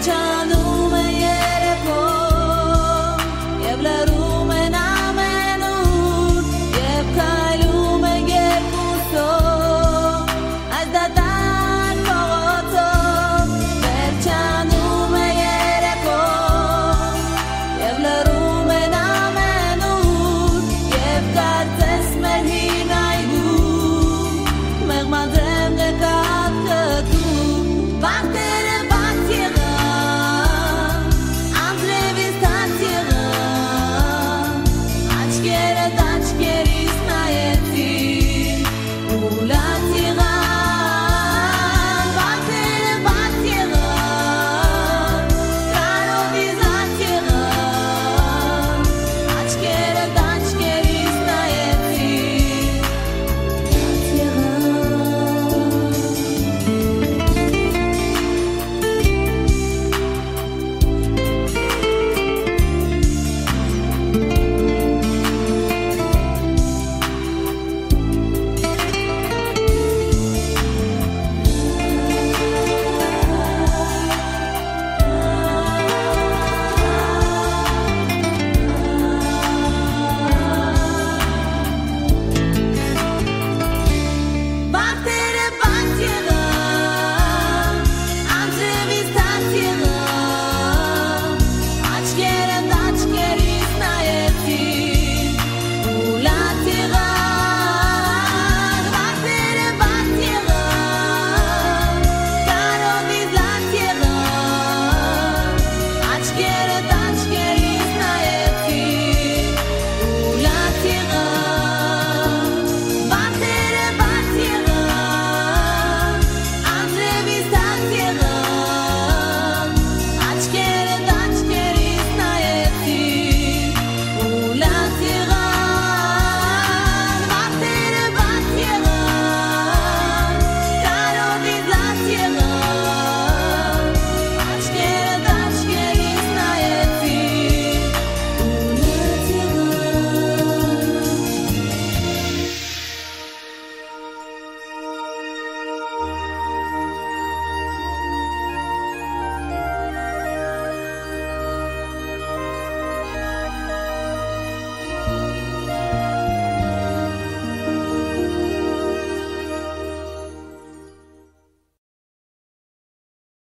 저